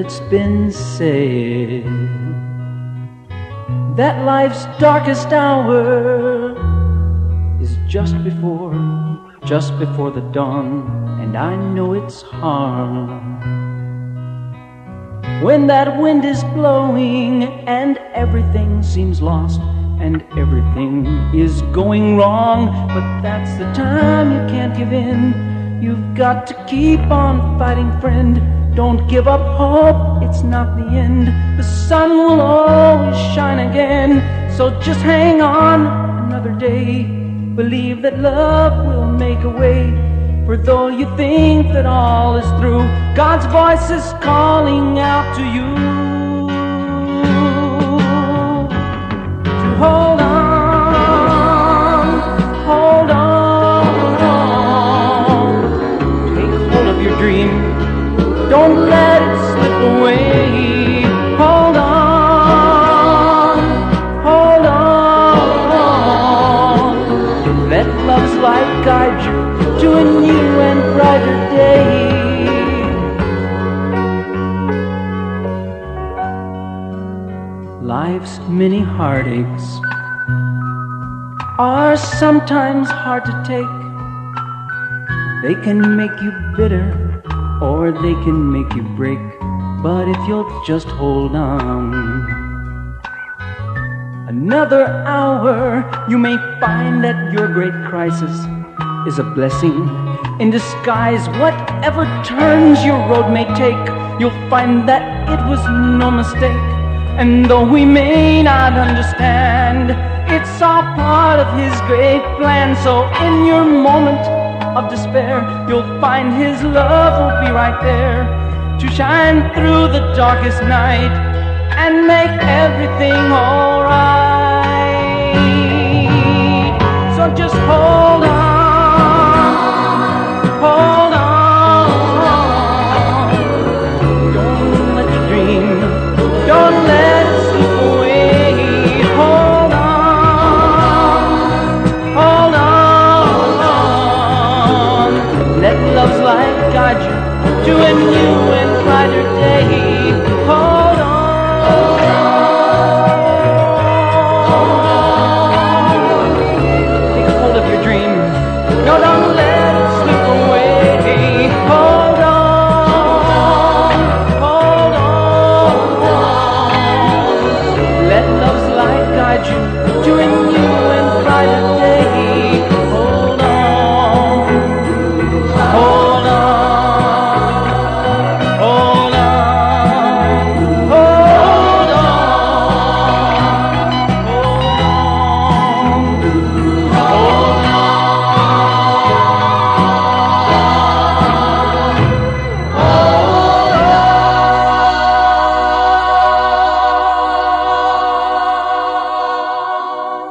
it's been said that life's darkest hour is just before, just before the dawn, and I know it's hard. When that wind is blowing and everything seems lost and everything is going wrong, but that's the time you can't give in. You've got to keep on fighting, friend. Don't give up hope, it's not the end. The sun will always shine again. So just hang on another day. Believe that love will make a way. For though you think that all is through, God's voice is calling out to you. To hold on. dream don't let it slip away. Hold on, hold on. Let love's light guide you to a new and brighter day. Life's many heartaches are sometimes hard to take. They can make you bitter or they can make you break. But if you'll just hold on another hour, you may find that your great crisis is a blessing in disguise. Whatever turns your road may take, you'll find that it was no mistake. And though we may not understand, it's all part of His great plan. So in your moment, of despair, you'll find his love will be right there to shine through the darkest night and make everything alright. So just hold and you and brighter days.